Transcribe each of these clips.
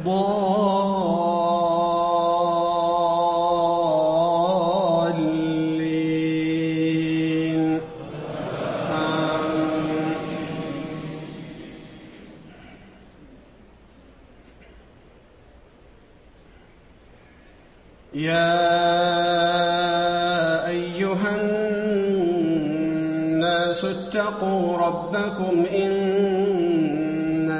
الضالين. يا أيها الناس اتقوا ربكم إن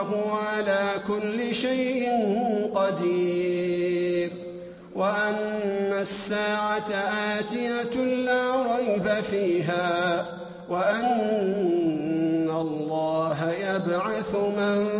وأنه على كل شيء قدير. وأن الساعة آتية لا ريب فيها وأن الله يبعث من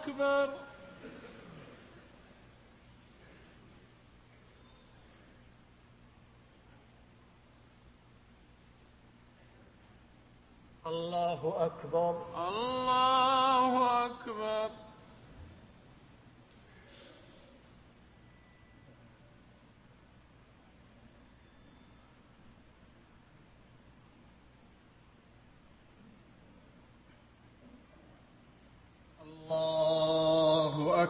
أكبر. الله أكبر. الله أكبر الله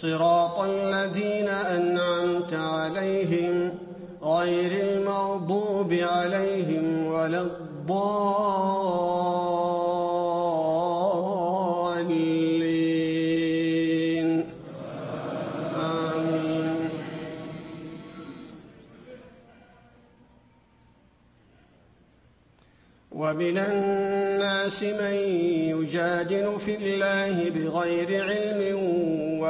صراط الذين أنعمت عليهم غير المغضوب عليهم ولا الضالين. آمين. ومن الناس من يجادل في الله بغير علم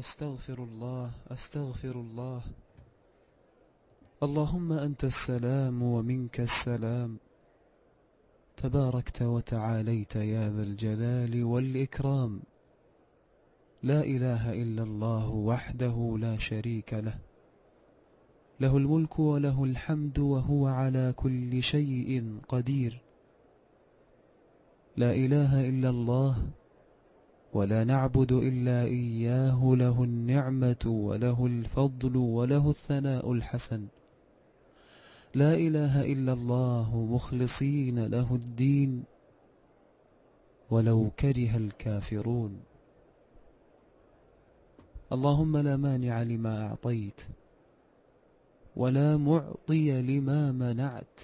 أستغفر الله أستغفر الله. اللهم أنت السلام ومنك السلام. تباركت وتعاليت يا ذا الجلال والإكرام. لا إله إلا الله وحده لا شريك له. له الملك وله الحمد وهو على كل شيء قدير. لا إله إلا الله ولا نعبد إلا إياه له النعمة وله الفضل وله الثناء الحسن. لا إله إلا الله مخلصين له الدين. ولو كره الكافرون. اللهم لا مانع لما أعطيت ولا معطي لما منعت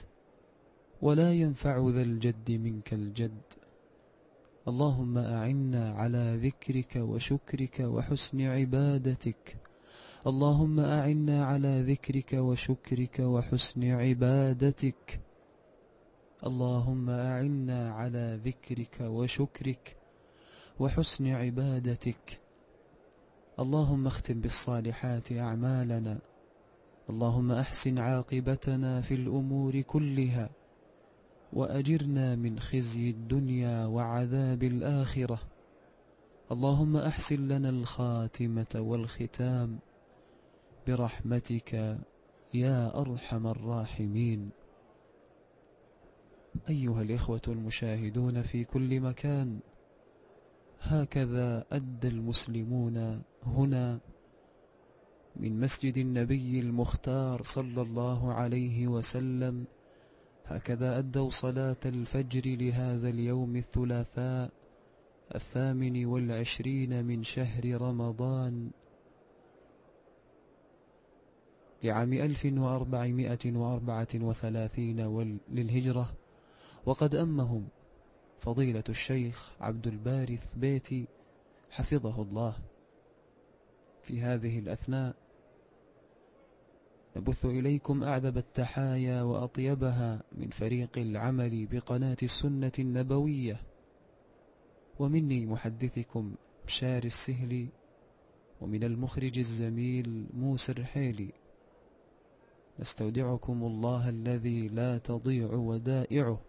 ولا ينفع ذا الجد منك الجد. اللهم أعنا على ذكرك وشكرك وحسن عبادتك. اللهم أعنا على ذكرك وشكرك وحسن عبادتك. اللهم أعنا على ذكرك وشكرك وحسن عبادتك. اللهم اختم بالصالحات أعمالنا. اللهم أحسن عاقبتنا في الأمور كلها. وأجرنا من خزي الدنيا وعذاب الآخرة. اللهم أحسن لنا الخاتمة والختام. برحمتك يا أرحم الراحمين. أيها الإخوة المشاهدون في كل مكان هكذا أدى المسلمون هنا من مسجد النبي المختار صلى الله عليه وسلم هكذا أدوا صلاة الفجر لهذا اليوم الثلاثاء الثامن والعشرين من شهر رمضان لعام ألف وأربعمائة وأربعة وثلاثين للهجرة. وقد أمهم فضيلة الشيخ عبد البارث بيتي حفظه الله في هذه الأثناء. نبث إليكم أعذب التحايا وأطيبها من فريق العمل بقناة السنة النبوية. ومني محدثكم بشار السهلي ومن المخرج الزميل موسى الرحيلي نستودعكم الله الذي لا تضيع ودائعه.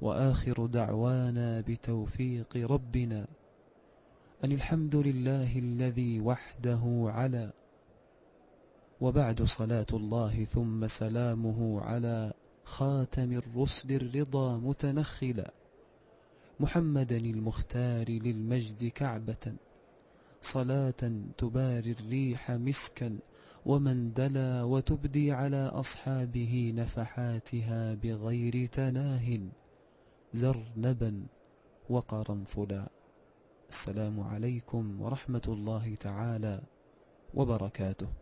وآخر دعوانا بتوفيق ربنا. أن الحمد لله الذي وحده على وبعد صلاة الله ثم سلامه على خاتم الرسل الرضا متنخلا. محمدا المختار للمجد كعبة. صلاة تباري الريح مسكا. ومن دلا وتبدي على أصحابه نفحاتها بغير تناه. زرنبا وقرنفلا. السلام عليكم ورحمة الله تعالى وبركاته.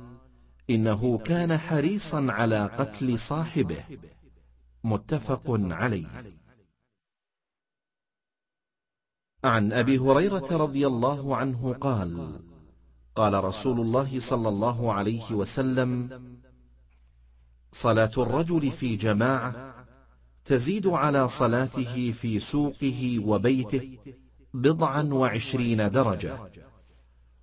إنه كان حريصا على قتل صاحبه. متفق عليه. عن أبي هريرة رضي الله عنه قال قال رسول الله صلى الله عليه وسلم صلاة الرجل في جماعة تزيد على صلاته في سوقه وبيته بضعا وعشرين درجة.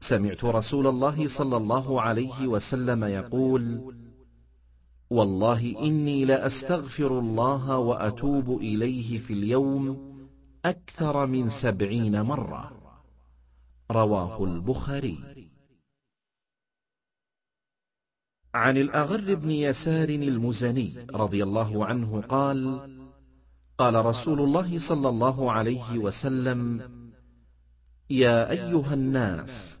سمعت رسول الله صلى الله عليه وسلم يقول والله إني لأستغفر الله وأتوب إليه في اليوم أكثر من سبعين مرة. رواه البخاري. عن الأغر بن يسار المزني رضي الله عنه قال قال رسول الله صلى الله عليه وسلم يا أيها الناس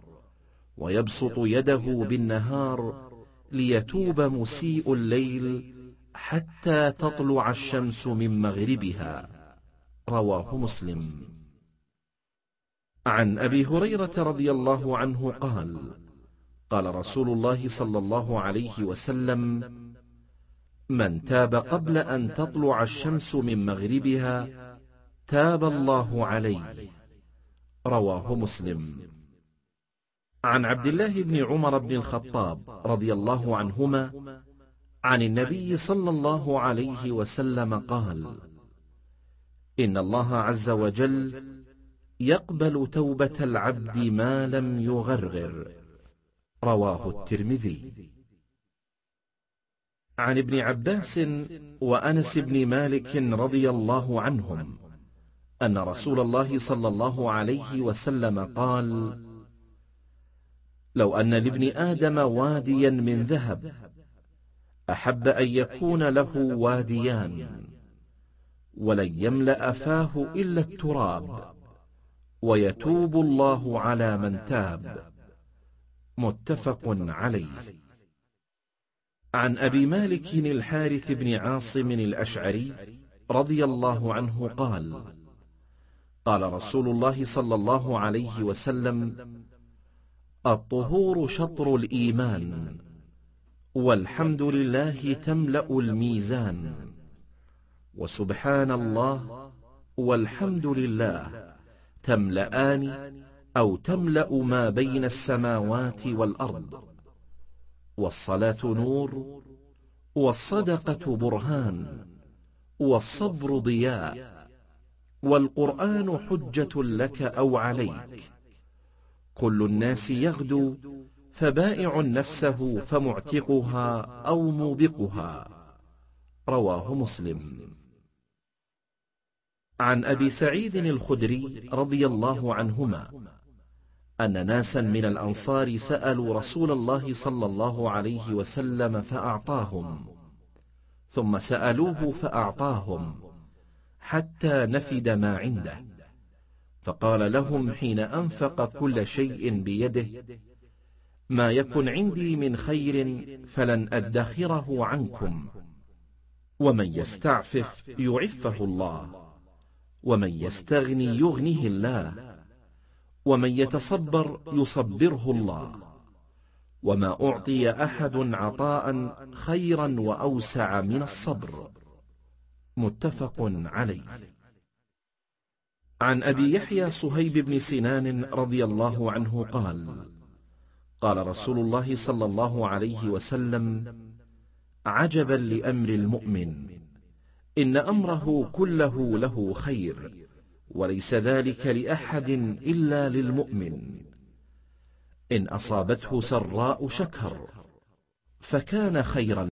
ويبسط يده بالنهار ليتوب مسيء الليل حتى تطلع الشمس من مغربها. رواه مسلم. عن أبي هريرة رضي الله عنه قال قال رسول الله صلى الله عليه وسلم من تاب قبل أن تطلع الشمس من مغربها تاب الله عليه. رواه مسلم. عن عبد الله بن عمر بن الخطاب رضي الله عنهما عن النبي صلى الله عليه وسلم قال إن الله عز وجل يقبل توبة العبد ما لم يغرغر. رواه الترمذي. عن ابن عباس وأنس بن مالك رضي الله عنهم أن رسول الله صلى الله عليه وسلم قال لو أن لابن آدم واديا من ذهب أحب أن يكون له واديان ولن يملأ فاه إلا التراب ويتوب الله على من تاب. متفق عليه. عن أبي مالك الحارث بن عاصم الأشعري رضي الله عنه قال قال رسول الله صلى الله عليه وسلم الطهور شطر الإيمان والحمد لله تملأ الميزان. وسبحان الله والحمد لله تملأان أو تملأ ما بين السماوات والأرض. والصلاة نور والصدقة برهان والصبر ضياء والقرآن حجة لك أو عليك. كل الناس يغدو فبائع نفسه فمعتقها أو موبقها. رواه مسلم. عن أبي سعيد الخدري رضي الله عنهما أن ناسا من الأنصار سألوا رسول الله صلى الله عليه وسلم فأعطاهم ثم سألوه فأعطاهم حتى نفد ما عنده. فقال لهم حين أنفق كل شيء بيده ما يكن عندي من خير فلن أدخره عنكم ومن يستعفف يعفه الله ومن يستغني يغنيه الله ومن يتصبر يصبره الله وما أعطي أحد عطاء خيرا وأوسع من الصبر. متفق عليه. عن أبي يحيى صهيب بن سنان رضي الله عنه قال قال رسول الله صلى الله عليه وسلم عجبا لأمر المؤمن إن أمره كله له خير وليس ذلك لأحد إلا للمؤمن. إن أصابته سراء شكر فكان خيرا